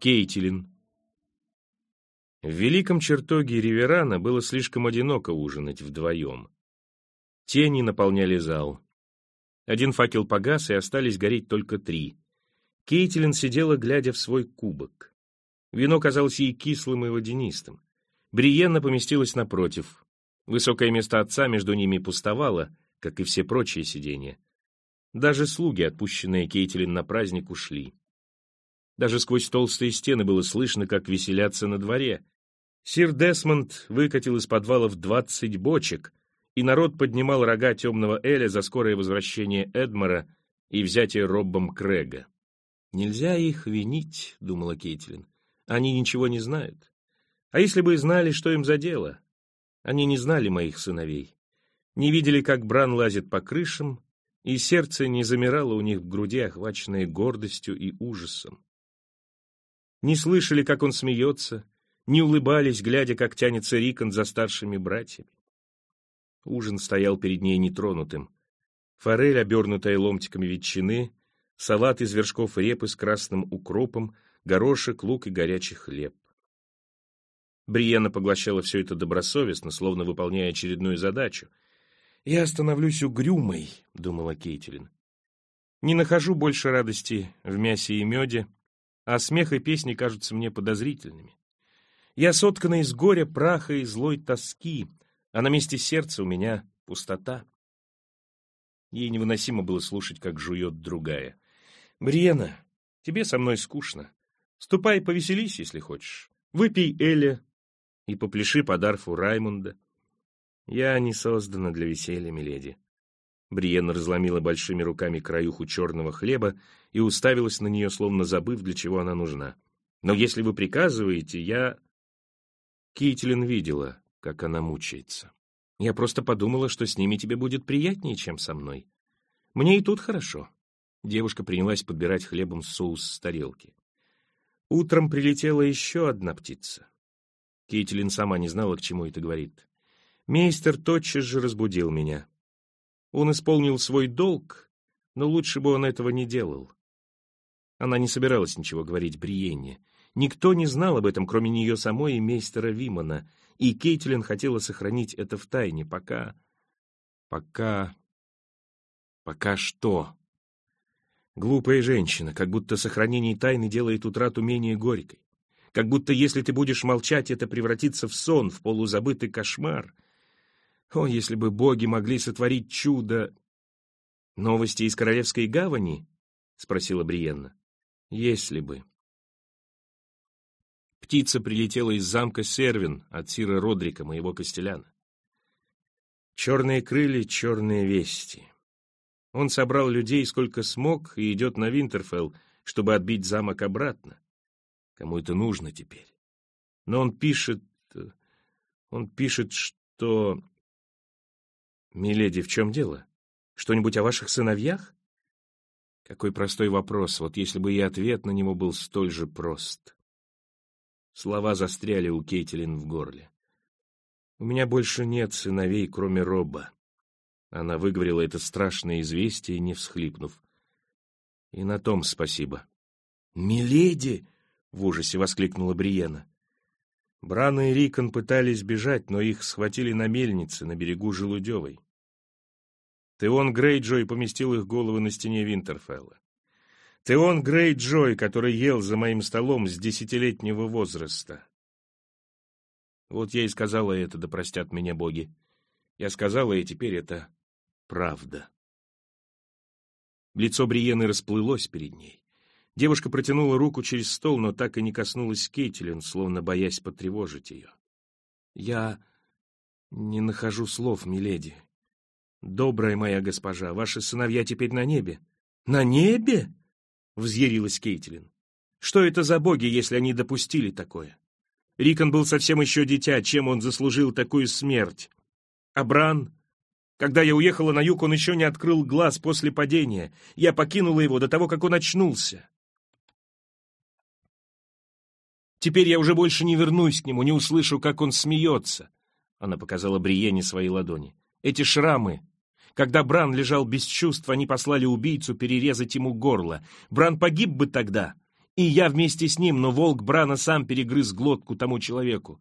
Кейтилин. В великом чертоге Риверана было слишком одиноко ужинать вдвоем. Тени наполняли зал. Один факел погас, и остались гореть только три. Кейтилин сидела, глядя в свой кубок. Вино казалось ей кислым и водянистым. Бриенна поместилась напротив. Высокое место отца между ними пустовало, как и все прочие сиденья. Даже слуги, отпущенные Кейтилин на праздник, ушли. Даже сквозь толстые стены было слышно, как веселятся на дворе. Сир Десмонд выкатил из подвалов двадцать бочек, и народ поднимал рога темного Эля за скорое возвращение Эдмора и взятие Роббом Крэга. «Нельзя их винить», — думала Кейтлин. «Они ничего не знают. А если бы знали, что им за дело? Они не знали моих сыновей. Не видели, как Бран лазит по крышам, и сердце не замирало у них в груди, охваченное гордостью и ужасом не слышали, как он смеется, не улыбались, глядя, как тянется Рикон за старшими братьями. Ужин стоял перед ней нетронутым. Форель, обернутая ломтиками ветчины, салат из вершков репы с красным укропом, горошек, лук и горячий хлеб. Бриена поглощала все это добросовестно, словно выполняя очередную задачу. «Я становлюсь угрюмой», — думала Кейтилин. «Не нахожу больше радости в мясе и меде, а смех и песни кажутся мне подозрительными. Я соткана из горя, праха и злой тоски, а на месте сердца у меня пустота. Ей невыносимо было слушать, как жует другая. «Бриена, тебе со мной скучно. Ступай повеселись, если хочешь. Выпей Эля и попляши по дарфу Раймунда. Я не создана для веселья, миледи. Бриенна разломила большими руками краюху черного хлеба и уставилась на нее, словно забыв, для чего она нужна. «Но если вы приказываете, я...» Кейтлин видела, как она мучается. «Я просто подумала, что с ними тебе будет приятнее, чем со мной. Мне и тут хорошо». Девушка принялась подбирать хлебом соус с тарелки. Утром прилетела еще одна птица. Кейтлин сама не знала, к чему это говорит. Мейстер тотчас же разбудил меня. Он исполнил свой долг, но лучше бы он этого не делал. Она не собиралась ничего говорить Бриенне. Никто не знал об этом, кроме нее самой и мейстера Вимана, и Кейтлин хотела сохранить это в тайне, пока... Пока... Пока что? Глупая женщина, как будто сохранение тайны делает утрату менее горькой. Как будто если ты будешь молчать, это превратится в сон, в полузабытый кошмар — о, если бы боги могли сотворить чудо! Новости из Королевской гавани? Спросила Бриенна. Если бы. Птица прилетела из замка Сервин от Сира Родрика, моего костеляна. Черные крылья, черные вести. Он собрал людей сколько смог и идет на Винтерфелл, чтобы отбить замок обратно. Кому это нужно теперь? Но он пишет... Он пишет, что «Миледи, в чем дело? Что-нибудь о ваших сыновьях?» Какой простой вопрос, вот если бы и ответ на него был столь же прост. Слова застряли у Кейтилин в горле. «У меня больше нет сыновей, кроме Роба». Она выговорила это страшное известие, не всхлипнув. «И на том спасибо». «Миледи!» — в ужасе воскликнула Бриена. Брана и Рикон пытались бежать, но их схватили на мельнице на берегу Желудевой. Теон Грейджой поместил их головы на стене Винтерфелла. Теон Грейджой, который ел за моим столом с десятилетнего возраста. Вот я и сказала это, да простят меня боги. Я сказала, и теперь это правда. Лицо Бриены расплылось перед ней. Девушка протянула руку через стол, но так и не коснулась Кейтилин, словно боясь потревожить ее. «Я не нахожу слов, миледи. Добрая моя госпожа, ваши сыновья теперь на небе». «На небе?» — взъярилась Кейтилин. «Что это за боги, если они допустили такое? Рикон был совсем еще дитя, чем он заслужил такую смерть? А Бран? Когда я уехала на юг, он еще не открыл глаз после падения. Я покинула его до того, как он очнулся. Теперь я уже больше не вернусь к нему, не услышу, как он смеется. Она показала Бриене свои ладони. Эти шрамы. Когда Бран лежал без чувств, они послали убийцу перерезать ему горло. Бран погиб бы тогда, И я вместе с ним, но волк Брана сам перегрыз глотку тому человеку.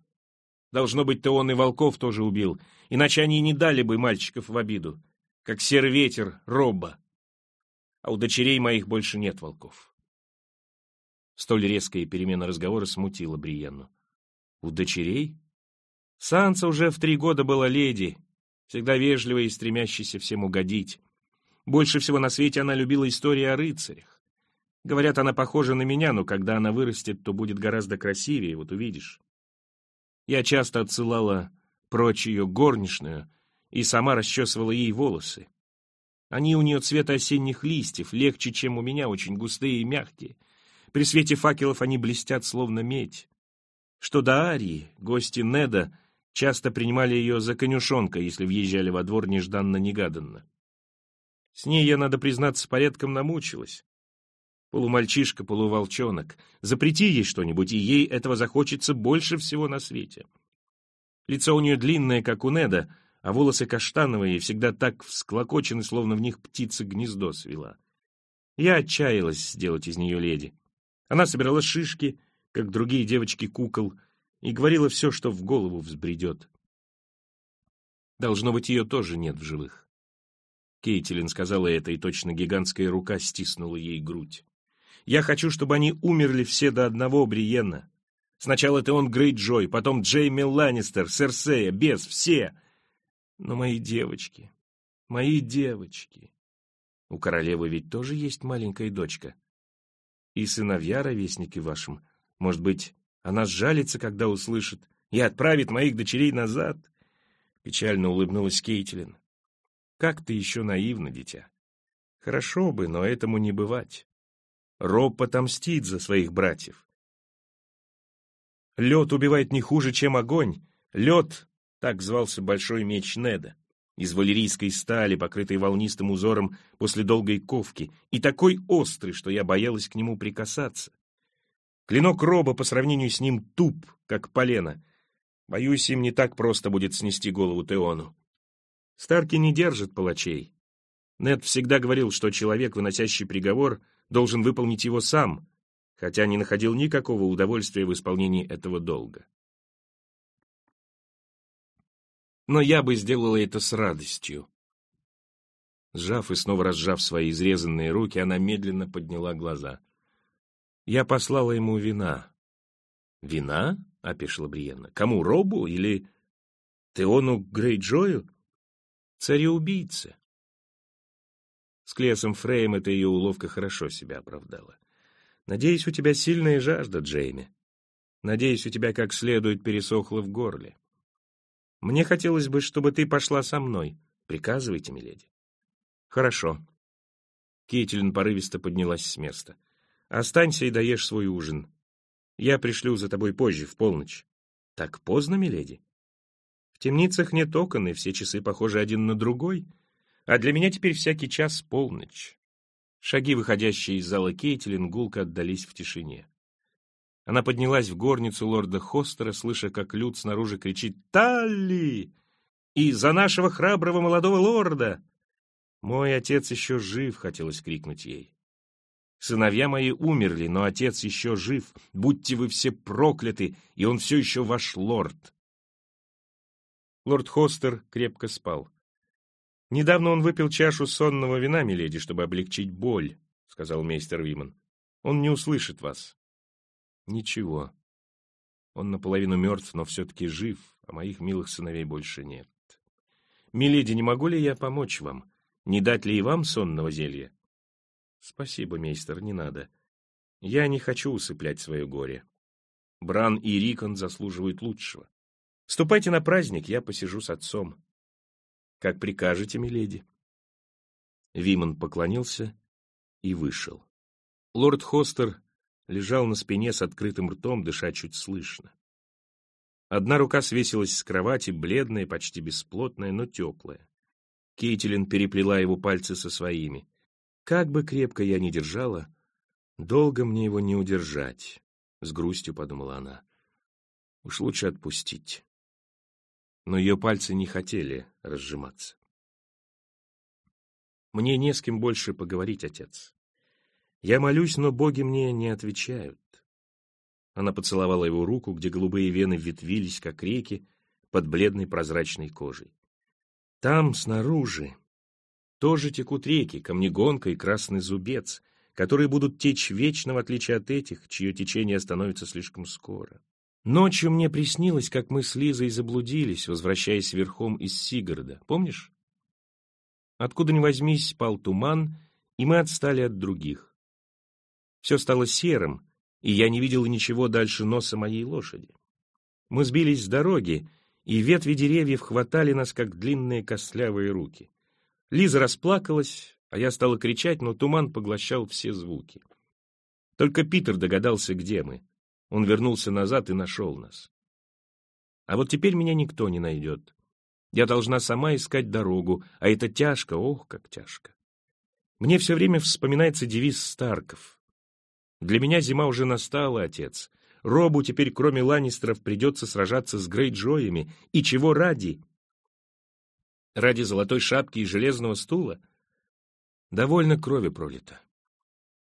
Должно быть-то он и волков тоже убил, иначе они не дали бы мальчиков в обиду, как серый ветер Робба. А у дочерей моих больше нет волков. Столь резкая перемена разговора смутила Бриенну. У дочерей? Санса уже в три года была леди, всегда вежливая и стремящаяся всем угодить. Больше всего на свете она любила истории о рыцарях. Говорят, она похожа на меня, но когда она вырастет, то будет гораздо красивее, вот увидишь. Я часто отсылала прочь ее горничную и сама расчесывала ей волосы. Они у нее цвета осенних листьев, легче, чем у меня, очень густые и мягкие. При свете факелов они блестят, словно медь. Что до Арии, гости Неда часто принимали ее за конюшонка, если въезжали во двор нежданно-негаданно. С ней, я, надо признаться, порядком намучилась. Полумальчишка, полуволчонок. Запрети ей что-нибудь, и ей этого захочется больше всего на свете. Лицо у нее длинное, как у Неда, а волосы каштановые и всегда так всклокочены, словно в них птица гнездо свела. Я отчаялась сделать из нее леди. Она собирала шишки, как другие девочки кукол, и говорила все, что в голову взбредет. Должно быть, ее тоже нет в живых. Кейтилин сказала это, и точно гигантская рука стиснула ей грудь. Я хочу, чтобы они умерли все до одного, Бриенна. Сначала это он Грейджой, потом Джейми Ланнистер, Серсея, Бес, все. Но мои девочки, мои девочки. У королевы ведь тоже есть маленькая дочка. И сыновья ровесники вашим. Может быть, она сжалится, когда услышит, и отправит моих дочерей назад? Печально улыбнулась Кейтлин. Как ты еще наивна, дитя. Хорошо бы, но этому не бывать. Роб отомстит за своих братьев. Лед убивает не хуже, чем огонь. Лед — так звался большой меч Неда, из валерийской стали, покрытой волнистым узором после долгой ковки, и такой острый, что я боялась к нему прикасаться. Клинок Роба по сравнению с ним туп, как полено. Боюсь, им не так просто будет снести голову Теону. Старки не держат палачей. Нед всегда говорил, что человек, выносящий приговор, должен выполнить его сам, хотя не находил никакого удовольствия в исполнении этого долга. Но я бы сделала это с радостью. Сжав и снова разжав свои изрезанные руки, она медленно подняла глаза. Я послала ему вина. «Вина?» — опешила Бриенна. «Кому, Робу или Теону Грейджою?» «Цареубийце. С Клесом Фрейм эта ее уловка хорошо себя оправдала. «Надеюсь, у тебя сильная жажда, Джейми. Надеюсь, у тебя как следует пересохло в горле. Мне хотелось бы, чтобы ты пошла со мной. Приказывайте, миледи». «Хорошо». Кейтилин порывисто поднялась с места. «Останься и доешь свой ужин. Я пришлю за тобой позже, в полночь». «Так поздно, миледи?» «В темницах нет окон, и все часы похожи один на другой», а для меня теперь всякий час полночь. Шаги, выходящие из зала Кейтилин, гулко отдались в тишине. Она поднялась в горницу лорда Хостера, слыша, как Люд снаружи кричит «Талли!» и «За нашего храброго молодого лорда!» «Мой отец еще жив!» — хотелось крикнуть ей. «Сыновья мои умерли, но отец еще жив. Будьте вы все прокляты, и он все еще ваш лорд!» Лорд Хостер крепко спал. «Недавно он выпил чашу сонного вина, миледи, чтобы облегчить боль», — сказал мейстер Виман. «Он не услышит вас». «Ничего. Он наполовину мертв, но все-таки жив, а моих милых сыновей больше нет. Миледи, не могу ли я помочь вам? Не дать ли и вам сонного зелья?» «Спасибо, мейстер, не надо. Я не хочу усыплять свое горе. Бран и Рикон заслуживают лучшего. Ступайте на праздник, я посижу с отцом». Как прикажете, миледи. Виман поклонился и вышел. Лорд Хостер лежал на спине с открытым ртом, дыша чуть слышно. Одна рука свесилась с кровати, бледная, почти бесплотная, но теплая. Кейтилин переплела его пальцы со своими. Как бы крепко я ни держала, долго мне его не удержать, — с грустью подумала она. Уж лучше отпустить но ее пальцы не хотели разжиматься. «Мне не с кем больше поговорить, отец. Я молюсь, но боги мне не отвечают. Она поцеловала его руку, где голубые вены ветвились, как реки, под бледной прозрачной кожей. Там, снаружи, тоже текут реки, камнегонка и красный зубец, которые будут течь вечно, в отличие от этих, чье течение остановится слишком скоро. Ночью мне приснилось, как мы с Лизой заблудились, возвращаясь верхом из Сигорода. Помнишь? Откуда ни возьмись, пал туман, и мы отстали от других. Все стало серым, и я не видел ничего дальше носа моей лошади. Мы сбились с дороги, и ветви деревьев хватали нас, как длинные костлявые руки. Лиза расплакалась, а я стала кричать, но туман поглощал все звуки. Только Питер догадался, где мы. Он вернулся назад и нашел нас. А вот теперь меня никто не найдет. Я должна сама искать дорогу, а это тяжко, ох, как тяжко. Мне все время вспоминается девиз Старков. Для меня зима уже настала, отец. Робу теперь, кроме Ланнистеров, придется сражаться с Грейджоями. И чего ради? Ради золотой шапки и железного стула? Довольно крови пролито.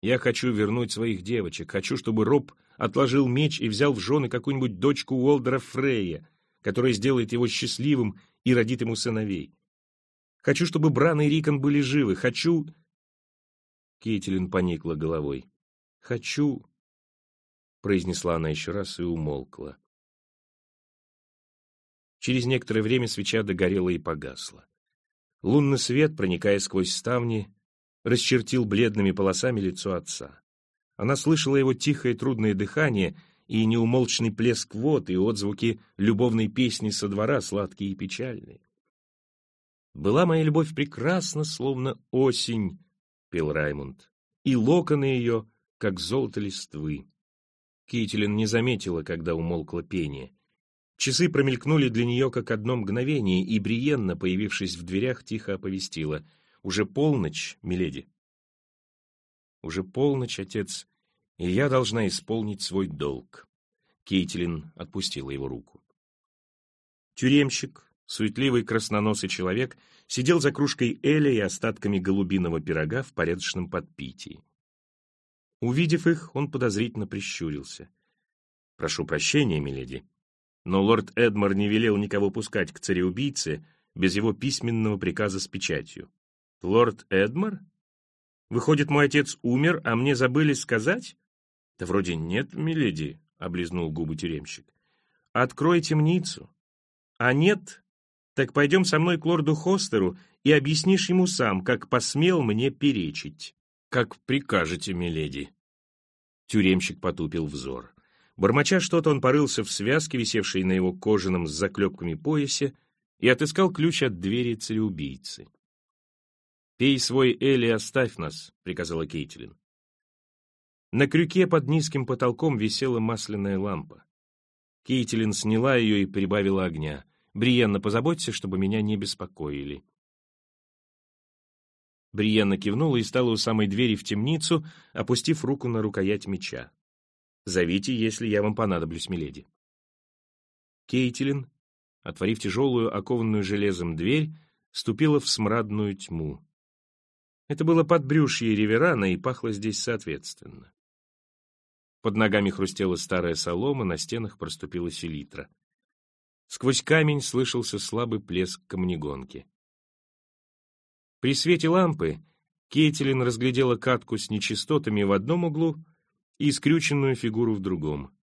Я хочу вернуть своих девочек, хочу, чтобы Роб отложил меч и взял в жены какую-нибудь дочку Уолдера Фрея, которая сделает его счастливым и родит ему сыновей. Хочу, чтобы Бран и Рикон были живы. Хочу...» Кейтилин поникла головой. «Хочу...» — произнесла она еще раз и умолкла. Через некоторое время свеча догорела и погасла. Лунный свет, проникая сквозь ставни, расчертил бледными полосами лицо отца. Она слышала его тихое трудное дыхание и неумолчный плеск вод, и отзвуки любовной песни со двора, сладкие и печальные. «Была моя любовь прекрасна, словно осень», — пел Раймонд, «и локоны ее, как золото листвы». Кителин не заметила, когда умолкло пение. Часы промелькнули для нее как одно мгновение, и Бриенна, появившись в дверях, тихо оповестила — уже полночь, миледи. Уже полночь, отец, и я должна исполнить свой долг. Кейтилин отпустила его руку. Тюремщик, суетливый красноносый человек, сидел за кружкой Эля и остатками голубиного пирога в порядочном подпитии. Увидев их, он подозрительно прищурился. «Прошу прощения, миледи, но лорд Эдмар не велел никого пускать к цареубийце без его письменного приказа с печатью. Лорд Эдмар? Выходит, мой отец умер, а мне забыли сказать? Да вроде нет, миледи, облизнул губы тюремщик. Открой темницу. А нет, так пойдем со мной к лорду Хостеру и объяснишь ему сам, как посмел мне перечить. Как прикажете, миледи. Тюремщик потупил взор. Бормоча что-то, он порылся в связке, висевшей на его кожаном с заклепками поясе, и отыскал ключ от двери цареубийцы. «Пей свой Эль и оставь нас», — приказала Кейтлин. На крюке под низким потолком висела масляная лампа. Кейтлин сняла ее и прибавила огня. «Бриенна, позаботься, чтобы меня не беспокоили». Бриенна кивнула и стала у самой двери в темницу, опустив руку на рукоять меча. «Зовите, если я вам понадоблюсь, миледи». Кейтилин, отворив тяжелую, окованную железом дверь, ступила в смрадную тьму. Это было подбрюшье Риверана и пахло здесь соответственно. Под ногами хрустела старая солома, на стенах проступила селитра. Сквозь камень слышался слабый плеск камнегонки. При свете лампы Кетелин разглядела катку с нечистотами в одном углу и скрюченную фигуру в другом.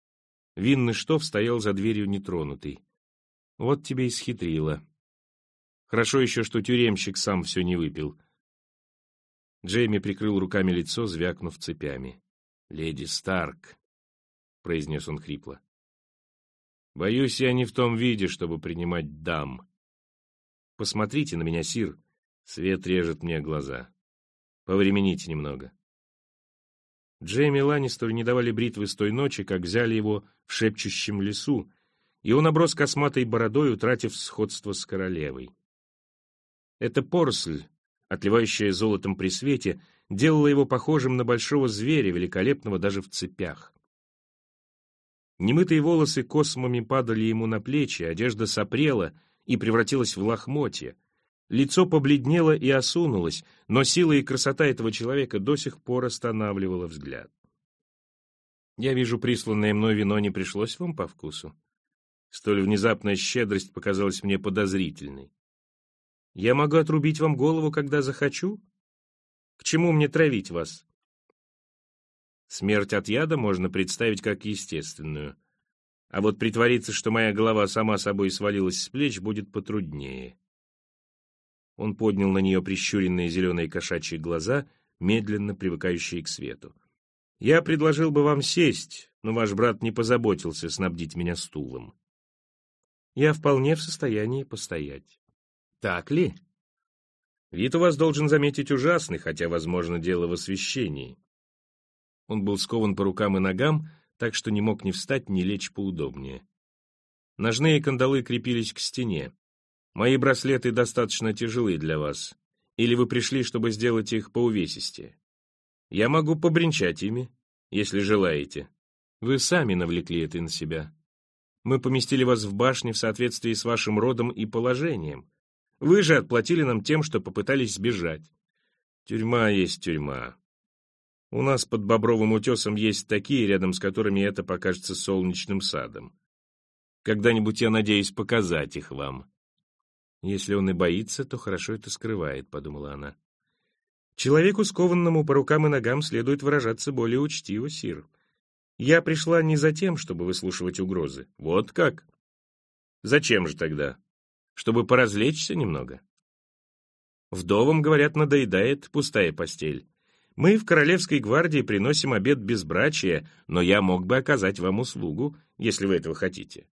Винный штоф стоял за дверью нетронутый. Вот тебе и схитрила. Хорошо еще, что тюремщик сам все не выпил — Джейми прикрыл руками лицо, звякнув цепями. «Леди Старк», — произнес он хрипло. «Боюсь, я не в том виде, чтобы принимать дам. Посмотрите на меня, Сир. Свет режет мне глаза. Повремените немного». Джейми Ланнистеру не давали бритвы с той ночи, как взяли его в шепчущем лесу, и он оброс косматой бородой, утратив сходство с королевой. Это поросль отливающая золотом при свете, делала его похожим на большого зверя, великолепного даже в цепях. Немытые волосы космами падали ему на плечи, одежда сопрела и превратилась в лохмотья. Лицо побледнело и осунулось, но сила и красота этого человека до сих пор останавливала взгляд. «Я вижу, присланное мной вино не пришлось вам по вкусу. Столь внезапная щедрость показалась мне подозрительной. Я могу отрубить вам голову, когда захочу? К чему мне травить вас?» Смерть от яда можно представить как естественную. А вот притвориться, что моя голова сама собой свалилась с плеч, будет потруднее. Он поднял на нее прищуренные зеленые кошачьи глаза, медленно привыкающие к свету. «Я предложил бы вам сесть, но ваш брат не позаботился снабдить меня стулом. Я вполне в состоянии постоять. Так ли? Вид у вас должен заметить ужасный, хотя, возможно, дело в освещении. Он был скован по рукам и ногам, так что не мог ни встать, ни лечь поудобнее. Ножные кандалы крепились к стене. Мои браслеты достаточно тяжелые для вас. Или вы пришли, чтобы сделать их по увесистее? Я могу побренчать ими, если желаете. Вы сами навлекли это на себя. Мы поместили вас в башне в соответствии с вашим родом и положением. Вы же отплатили нам тем, что попытались сбежать. Тюрьма есть тюрьма. У нас под Бобровым утесом есть такие, рядом с которыми это покажется солнечным садом. Когда-нибудь я надеюсь показать их вам. Если он и боится, то хорошо это скрывает, — подумала она. Человеку, скованному по рукам и ногам, следует выражаться более учтиво, Сир. Я пришла не за тем, чтобы выслушивать угрозы. Вот как? Зачем же тогда? Чтобы поразвлечься немного? Вдовам, говорят, надоедает пустая постель. Мы в Королевской гвардии приносим обед безбрачия, но я мог бы оказать вам услугу, если вы этого хотите.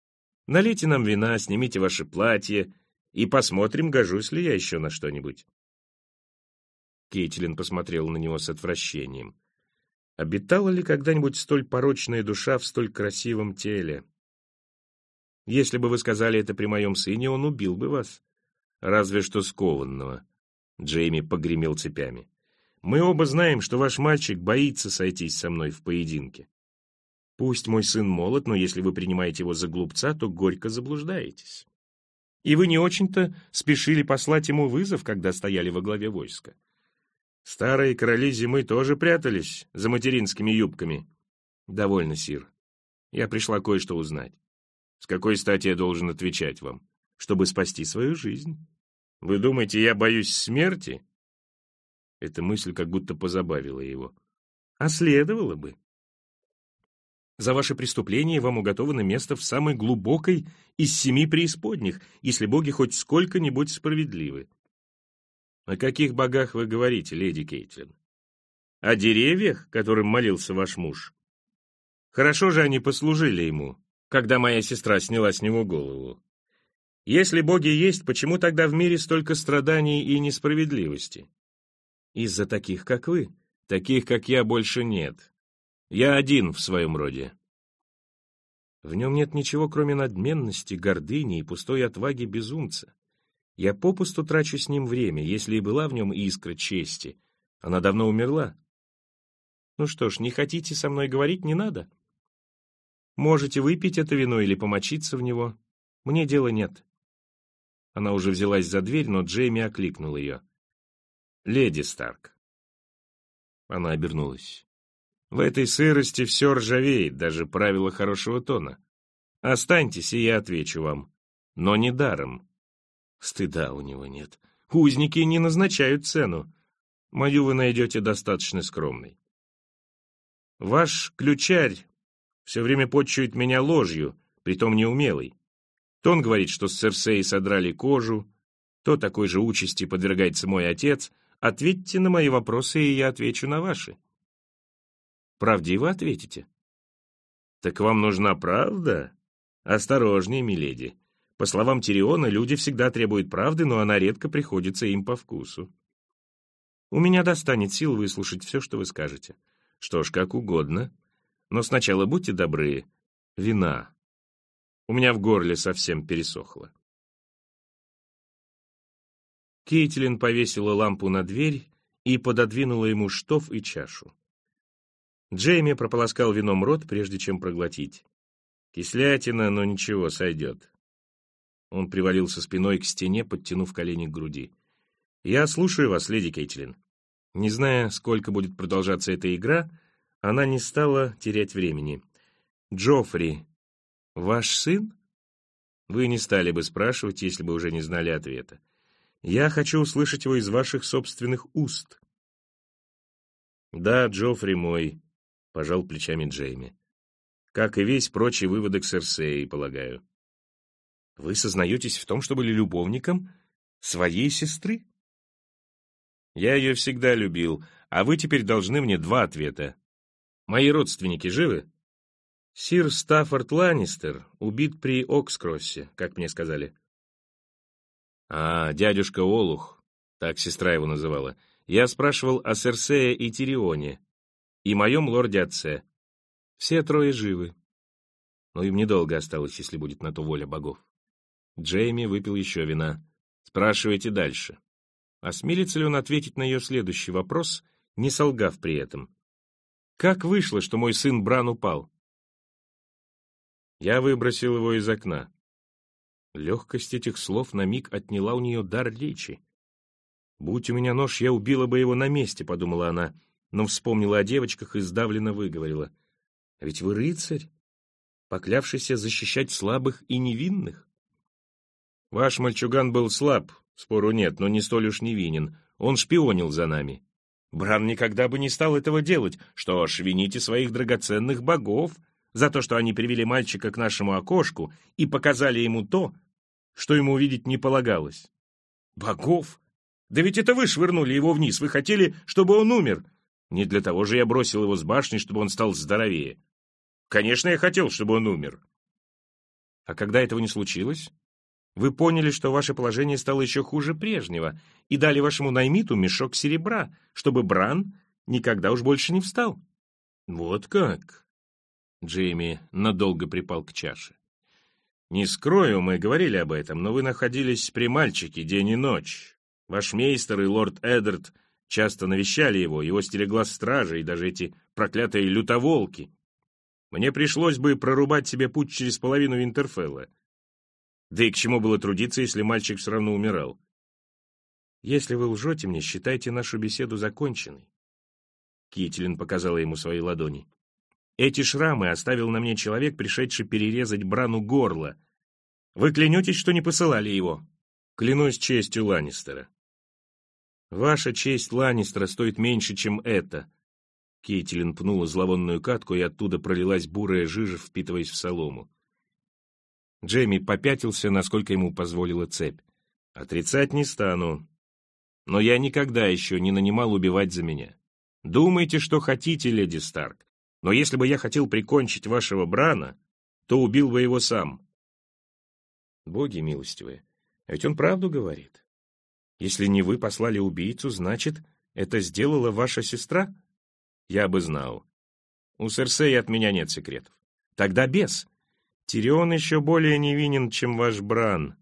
Налейте нам вина, снимите ваше платье и посмотрим, гожусь ли я еще на что-нибудь. Кейтлин посмотрел на него с отвращением. Обитала ли когда-нибудь столь порочная душа в столь красивом теле? Если бы вы сказали это при моем сыне, он убил бы вас. Разве что скованного. Джейми погремел цепями. Мы оба знаем, что ваш мальчик боится сойтись со мной в поединке. Пусть мой сын молод, но если вы принимаете его за глупца, то горько заблуждаетесь. И вы не очень-то спешили послать ему вызов, когда стояли во главе войска. Старые короли зимы тоже прятались за материнскими юбками. Довольно, Сир. Я пришла кое-что узнать. С какой стати я должен отвечать вам? Чтобы спасти свою жизнь. Вы думаете, я боюсь смерти? Эта мысль как будто позабавила его. А следовало бы. За ваше преступление вам уготовано место в самой глубокой из семи преисподних, если боги хоть сколько-нибудь справедливы. О каких богах вы говорите, леди Кейтлин? О деревьях, которым молился ваш муж? Хорошо же они послужили ему, когда моя сестра сняла с него голову. Если боги есть, почему тогда в мире столько страданий и несправедливости? Из-за таких, как вы. Таких, как я, больше нет. Я один в своем роде. В нем нет ничего, кроме надменности, гордыни и пустой отваги безумца. Я попусту трачу с ним время, если и была в нем искра чести. Она давно умерла. Ну что ж, не хотите со мной говорить, не надо. Можете выпить это вино или помочиться в него. Мне дела нет. Она уже взялась за дверь, но Джейми окликнул ее. «Леди Старк». Она обернулась. «В этой сырости все ржавеет, даже правила хорошего тона. Останьтесь, и я отвечу вам. Но не даром. Стыда у него нет. Узники не назначают цену. Мою вы найдете достаточно скромной. Ваш ключарь все время почует меня ложью, притом неумелой. То он говорит, что с Церсеи содрали кожу, то такой же участи подвергается мой отец — Ответьте на мои вопросы, и я отвечу на ваши. Правдиво ответите. Так вам нужна правда? Осторожнее, миледи. По словам Тириона, люди всегда требуют правды, но она редко приходится им по вкусу. У меня достанет сил выслушать все, что вы скажете. Что ж, как угодно. Но сначала будьте добры. Вина. У меня в горле совсем пересохло. Кейтлин повесила лампу на дверь и пододвинула ему штоф и чашу. Джейми прополоскал вином рот, прежде чем проглотить. Кислятина, но ничего, сойдет. Он привалился спиной к стене, подтянув колени к груди. «Я слушаю вас, леди Кейтлин». Не зная, сколько будет продолжаться эта игра, она не стала терять времени. «Джоффри, ваш сын?» Вы не стали бы спрашивать, если бы уже не знали ответа. Я хочу услышать его из ваших собственных уст. Да, Джоффри мой, — пожал плечами Джейми. Как и весь прочий выводок Серсеи, полагаю. Вы сознаетесь в том, что были любовником своей сестры? Я ее всегда любил, а вы теперь должны мне два ответа. Мои родственники живы? Сир Стаффорд Ланнистер убит при Окскроссе, как мне сказали. А, дядюшка Олух, так сестра его называла. Я спрашивал о Серсее и Тирионе, и моем лорде-отце. Все трое живы. Но им недолго осталось, если будет на то воля богов. Джейми выпил еще вина. Спрашивайте дальше. Осмелится ли он ответить на ее следующий вопрос, не солгав при этом? Как вышло, что мой сын Бран упал? Я выбросил его из окна. Легкость этих слов на миг отняла у нее дар речи. «Будь у меня нож, я убила бы его на месте», — подумала она, но вспомнила о девочках и сдавленно выговорила. «А ведь вы рыцарь, поклявшийся защищать слабых и невинных». «Ваш мальчуган был слаб, спору нет, но не столь уж невинен. Он шпионил за нами». «Бран никогда бы не стал этого делать. Что ж, вините своих драгоценных богов», за то, что они привели мальчика к нашему окошку и показали ему то, что ему увидеть не полагалось. Богов? Да ведь это вы швырнули его вниз, вы хотели, чтобы он умер. Не для того же я бросил его с башни, чтобы он стал здоровее. Конечно, я хотел, чтобы он умер. А когда этого не случилось, вы поняли, что ваше положение стало еще хуже прежнего, и дали вашему наймиту мешок серебра, чтобы Бран никогда уж больше не встал. Вот как? Джейми надолго припал к чаше. «Не скрою, мы говорили об этом, но вы находились при мальчике день и ночь. Ваш мейстер и лорд Эддард часто навещали его, его стерегла стража и даже эти проклятые лютоволки. Мне пришлось бы прорубать себе путь через половину Винтерфелла. Да и к чему было трудиться, если мальчик все равно умирал? Если вы лжете мне, считайте нашу беседу законченной. Китлин показала ему свои ладони. Эти шрамы оставил на мне человек, пришедший перерезать Брану горло. Вы клянетесь, что не посылали его? Клянусь честью Ланнистера. Ваша честь Ланнистера стоит меньше, чем это. Кейтилин пнула зловонную катку, и оттуда пролилась бурая жижа, впитываясь в солому. Джейми попятился, насколько ему позволила цепь. Отрицать не стану. Но я никогда еще не нанимал убивать за меня. Думайте, что хотите, леди Старк. Но если бы я хотел прикончить вашего Брана, то убил бы его сам. Боги милостивые, а ведь он правду говорит. Если не вы послали убийцу, значит, это сделала ваша сестра? Я бы знал. У Серсея от меня нет секретов. Тогда без. Тирион еще более невинен, чем ваш Бран.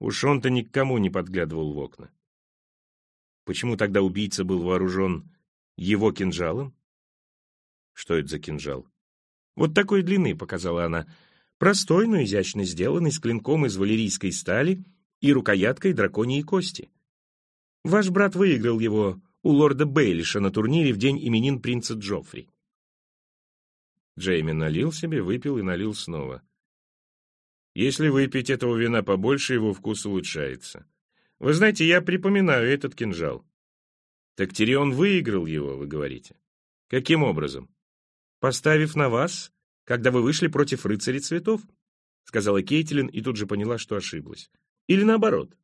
Уж он-то никому не подглядывал в окна. Почему тогда убийца был вооружен его кинжалом? Что это за кинжал? Вот такой длины, показала она. Простой, но изящно сделанный, с клинком из валерийской стали и рукояткой драконьей кости. Ваш брат выиграл его у лорда Бейлиша на турнире в день именин принца Джоффри. Джейми налил себе, выпил и налил снова. Если выпить этого вина побольше, его вкус улучшается. Вы знаете, я припоминаю этот кинжал. Так Тирион выиграл его, вы говорите. Каким образом? поставив на вас, когда вы вышли против рыцарей цветов», — сказала Кейтилин и тут же поняла, что ошиблась. «Или наоборот».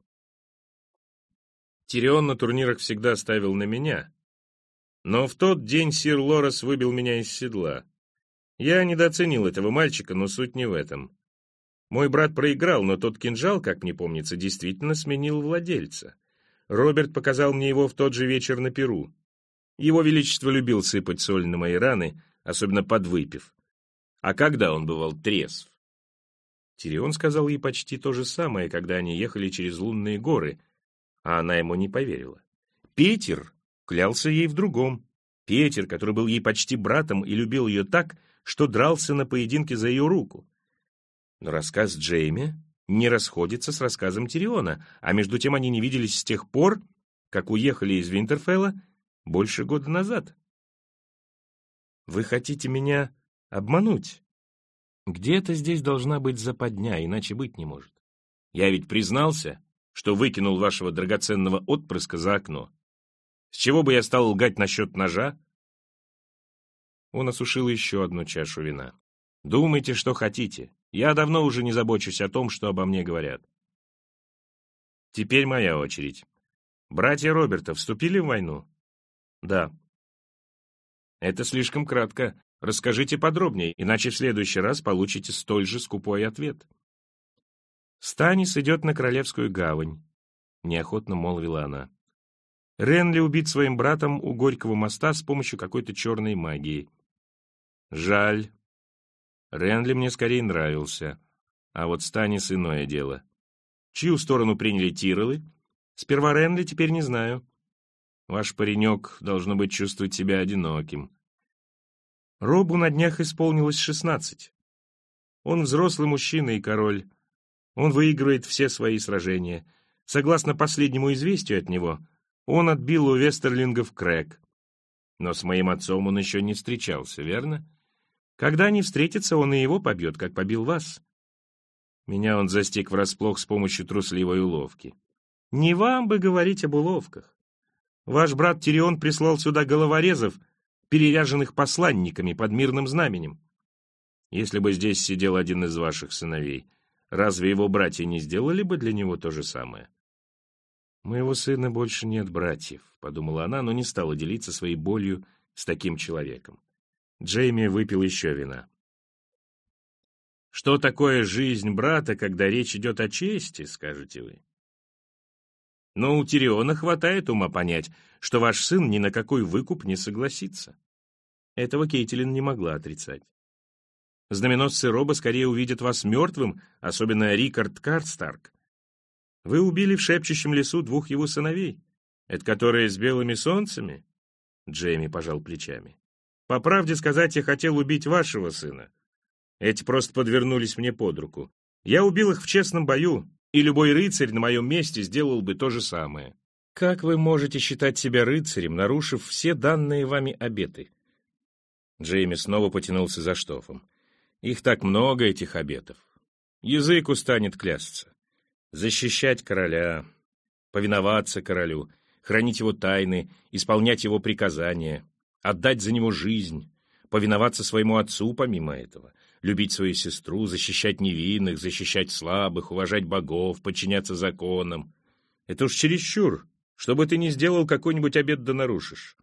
Тирион на турнирах всегда ставил на меня. Но в тот день сир Лорес выбил меня из седла. Я недооценил этого мальчика, но суть не в этом. Мой брат проиграл, но тот кинжал, как мне помнится, действительно сменил владельца. Роберт показал мне его в тот же вечер на Перу. Его Величество любил сыпать соль на мои раны, особенно подвыпив. А когда он бывал трезв? Тирион сказал ей почти то же самое, когда они ехали через лунные горы, а она ему не поверила. Петер клялся ей в другом. Петер, который был ей почти братом и любил ее так, что дрался на поединке за ее руку. Но рассказ Джейми не расходится с рассказом Тириона, а между тем они не виделись с тех пор, как уехали из Винтерфелла больше года назад. Вы хотите меня обмануть? Где-то здесь должна быть западня, иначе быть не может. Я ведь признался, что выкинул вашего драгоценного отпрыска за окно. С чего бы я стал лгать насчет ножа? Он осушил еще одну чашу вина. Думайте, что хотите. Я давно уже не забочусь о том, что обо мне говорят. Теперь моя очередь. Братья Роберта вступили в войну? Да. Это слишком кратко. Расскажите подробнее, иначе в следующий раз получите столь же скупой ответ. Станис идет на Королевскую гавань, неохотно молвила она. Ренли убит своим братом у Горького моста с помощью какой-то черной магии. Жаль. Ренли мне скорее нравился. А вот Станис иное дело. Чью сторону приняли Тиролы? Сперва Ренли, теперь не знаю. Ваш паренек, должно быть, чувствовать себя одиноким. Робу на днях исполнилось шестнадцать. Он взрослый мужчина и король. Он выигрывает все свои сражения. Согласно последнему известию от него, он отбил у вестерлингов Крэк. Но с моим отцом он еще не встречался, верно? Когда они встретятся, он и его побьет, как побил вас. Меня он застиг врасплох с помощью трусливой уловки. Не вам бы говорить об уловках. Ваш брат Тирион прислал сюда головорезов, переряженных посланниками под мирным знаменем. Если бы здесь сидел один из ваших сыновей, разве его братья не сделали бы для него то же самое? «Моего сына больше нет братьев», — подумала она, но не стала делиться своей болью с таким человеком. Джейми выпил еще вина. «Что такое жизнь брата, когда речь идет о чести?» — скажете вы. Но у Тириона хватает ума понять, что ваш сын ни на какой выкуп не согласится. Этого Кейтилин не могла отрицать. Знаменосцы Роба скорее увидят вас мертвым, особенно Рикард Карстарк. Вы убили в шепчущем лесу двух его сыновей. Это которые с белыми солнцами?» Джейми пожал плечами. По правде сказать, я хотел убить вашего сына. Эти просто подвернулись мне под руку. Я убил их в честном бою, и любой рыцарь на моем месте сделал бы то же самое. Как вы можете считать себя рыцарем, нарушив все данные вами обеты? Джейми снова потянулся за штофом. Их так много, этих обетов. Язык устанет клясться. Защищать короля, повиноваться королю, хранить его тайны, исполнять его приказания, отдать за него жизнь, повиноваться своему отцу помимо этого, любить свою сестру, защищать невинных, защищать слабых, уважать богов, подчиняться законам. Это уж чересчур. Что бы ты ни сделал, какой-нибудь обед да нарушишь.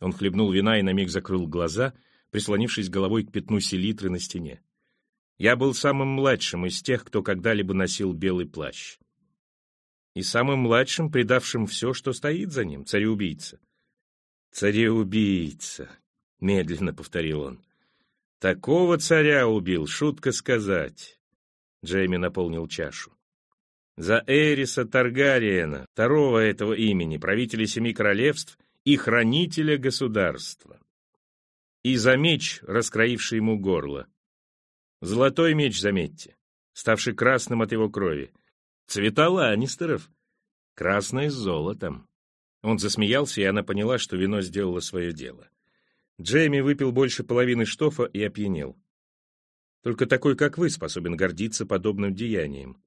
Он хлебнул вина и на миг закрыл глаза, прислонившись головой к пятну селитры на стене. Я был самым младшим из тех, кто когда-либо носил белый плащ. И самым младшим, предавшим все, что стоит за ним, цареубийца. «Цареубийца», — медленно повторил он. «Такого царя убил, шутка сказать». Джейми наполнил чашу. «За Эриса Таргариена, второго этого имени, правителя семи королевств и хранителя государства. И за меч, раскроивший ему горло. Золотой меч, заметьте, ставший красным от его крови. Цвета Ланнистеров, красное с золотом. Он засмеялся, и она поняла, что вино сделало свое дело. Джейми выпил больше половины штофа и опьянел. Только такой, как вы, способен гордиться подобным деянием.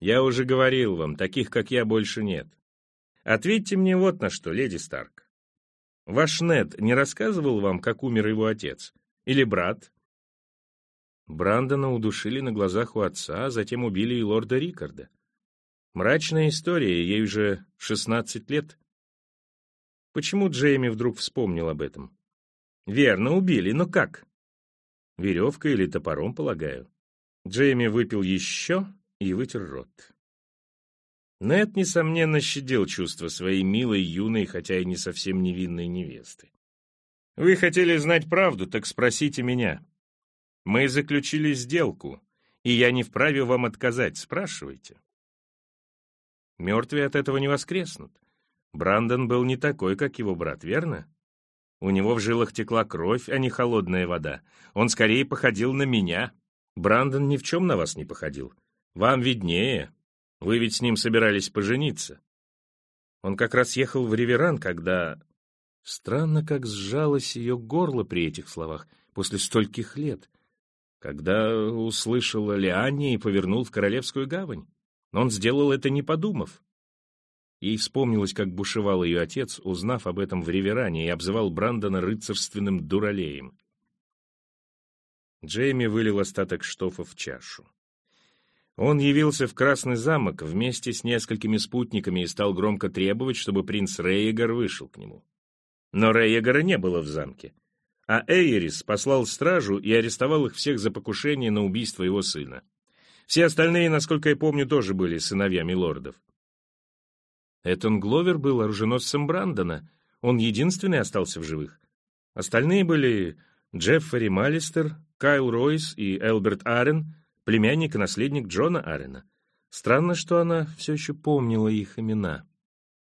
Я уже говорил вам, таких, как я, больше нет. Ответьте мне вот на что, леди Старк. Ваш Нед не рассказывал вам, как умер его отец? Или брат? Брандона удушили на глазах у отца, а затем убили и лорда Рикарда. Мрачная история, ей уже шестнадцать лет. Почему Джейми вдруг вспомнил об этом? Верно, убили, но как? Веревкой или топором, полагаю. Джейми выпил еще и вытер рот. Нед, несомненно, щадил чувства своей милой, юной, хотя и не совсем невинной невесты. «Вы хотели знать правду, так спросите меня. Мы заключили сделку, и я не вправе вам отказать, спрашивайте». Мертвые от этого не воскреснут. Брандон был не такой, как его брат, верно? У него в жилах текла кровь, а не холодная вода. Он скорее походил на меня. Брандон ни в чем на вас не походил. Вам виднее. Вы ведь с ним собирались пожениться. Он как раз ехал в Реверан, когда... Странно, как сжалось ее горло при этих словах после стольких лет, когда услышал Лианне и повернул в Королевскую гавань. Он сделал это, не подумав. Ей вспомнилось, как бушевал ее отец, узнав об этом в Реверане, и обзывал Брандона рыцарственным дуралеем. Джейми вылил остаток штофа в чашу. Он явился в Красный замок вместе с несколькими спутниками и стал громко требовать, чтобы принц Рейегар вышел к нему. Но Рейегара не было в замке, а Эйрис послал стражу и арестовал их всех за покушение на убийство его сына. Все остальные, насколько я помню, тоже были сыновьями лордов. Этон Гловер был оруженосцем Брандона, он единственный остался в живых. Остальные были Джеффери Малистер, Кайл Ройс и Элберт Арен, племянник и наследник Джона Арена. Странно, что она все еще помнила их имена.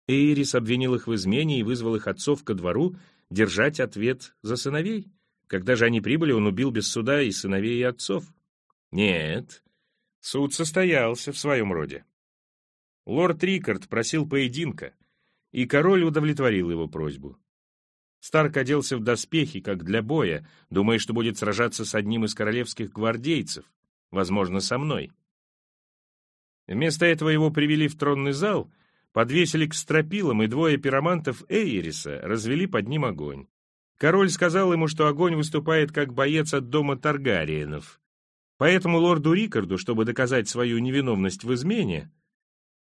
Эйрис обвинил их в измене и вызвал их отцов ко двору держать ответ за сыновей. Когда же они прибыли, он убил без суда и сыновей, и отцов. Нет, суд состоялся в своем роде. Лорд Рикард просил поединка, и король удовлетворил его просьбу. Старк оделся в доспехи, как для боя, думая, что будет сражаться с одним из королевских гвардейцев, возможно, со мной. Вместо этого его привели в тронный зал, подвесили к стропилам, и двое пиромантов Эйриса развели под ним огонь. Король сказал ему, что огонь выступает как боец от дома Таргариенов. Поэтому лорду Рикарду, чтобы доказать свою невиновность в измене,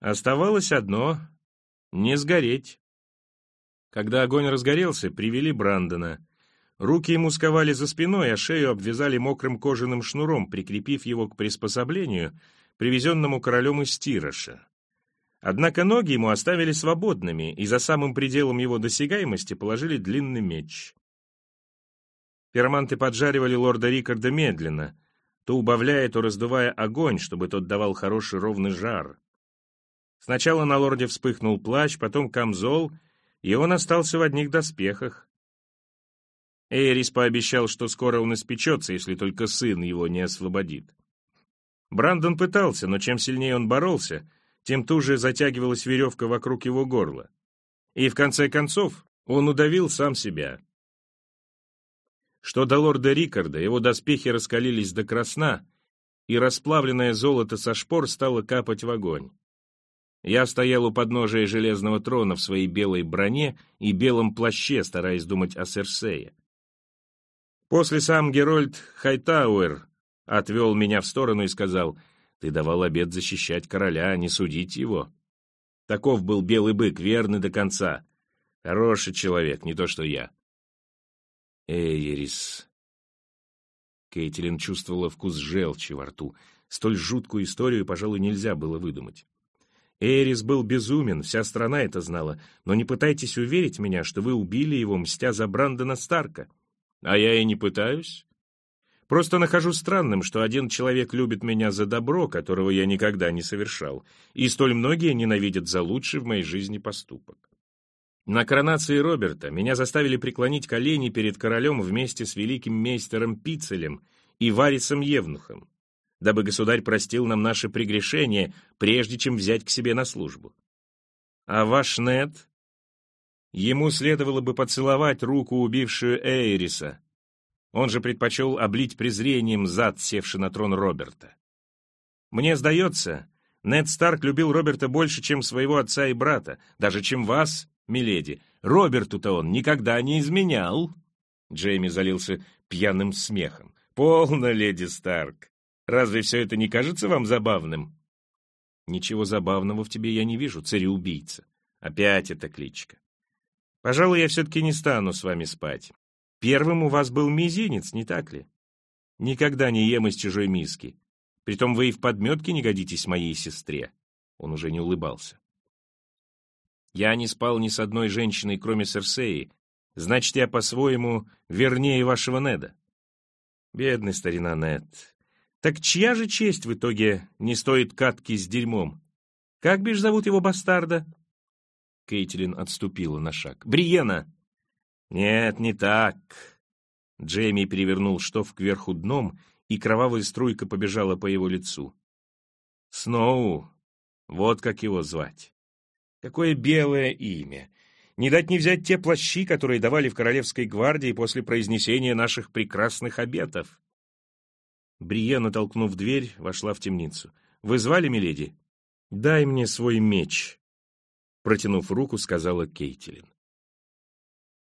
оставалось одно — не сгореть. Когда огонь разгорелся, привели Брандона. Руки ему сковали за спиной, а шею обвязали мокрым кожаным шнуром, прикрепив его к приспособлению, привезенному королем из Тироша. Однако ноги ему оставили свободными, и за самым пределом его досягаемости положили длинный меч. Пироманты поджаривали лорда Рикарда медленно, то убавляя, то раздувая огонь, чтобы тот давал хороший ровный жар. Сначала на лорде вспыхнул плащ, потом камзол, и он остался в одних доспехах. Эйрис пообещал, что скоро он испечется, если только сын его не освободит. Брандон пытался, но чем сильнее он боролся, тем туже затягивалась веревка вокруг его горла. И в конце концов он удавил сам себя. Что до лорда Рикарда, его доспехи раскалились до красна, и расплавленное золото со шпор стало капать в огонь. Я стоял у подножия железного трона в своей белой броне и белом плаще, стараясь думать о Серсее. После сам Герольд Хайтауэр отвел меня в сторону и сказал, «Ты давал обет защищать короля, а не судить его». Таков был белый бык, верный до конца. Хороший человек, не то что я. Эйрис. Кейтилин чувствовала вкус желчи во рту. Столь жуткую историю, пожалуй, нельзя было выдумать. Эрис был безумен, вся страна это знала, но не пытайтесь уверить меня, что вы убили его, мстя за Брандона Старка. А я и не пытаюсь. Просто нахожу странным, что один человек любит меня за добро, которого я никогда не совершал, и столь многие ненавидят за лучший в моей жизни поступок. На коронации Роберта меня заставили преклонить колени перед королем вместе с великим мейстером Пицелем и Варисом Евнухом дабы государь простил нам наши прегрешения, прежде чем взять к себе на службу. А ваш Нед? Ему следовало бы поцеловать руку убившую Эйриса. Он же предпочел облить презрением зад, севший на трон Роберта. Мне сдается, Нед Старк любил Роберта больше, чем своего отца и брата, даже чем вас, миледи. Роберту-то он никогда не изменял. Джейми залился пьяным смехом. «Полно, леди Старк. Разве все это не кажется вам забавным?» «Ничего забавного в тебе я не вижу, цареубийца. Опять эта кличка. Пожалуй, я все-таки не стану с вами спать. Первым у вас был мизинец, не так ли? Никогда не ем из чужой миски. Притом вы и в подметке не годитесь моей сестре». Он уже не улыбался. «Я не спал ни с одной женщиной, кроме Серсеи. Значит, я по-своему вернее вашего Неда». Бедный старина Нед. Так чья же честь в итоге не стоит катки с дерьмом? Как бишь зовут его бастарда?» Кейтлин отступила на шаг. «Бриена!» «Нет, не так». Джейми перевернул штоф кверху дном, и кровавая струйка побежала по его лицу. «Сноу, вот как его звать. Какое белое имя! Не дать не взять те плащи, которые давали в Королевской гвардии после произнесения наших прекрасных обетов. Бриена, натолкнув дверь, вошла в темницу. «Вы звали, миледи?» «Дай мне свой меч», — протянув руку, сказала Кейтилин.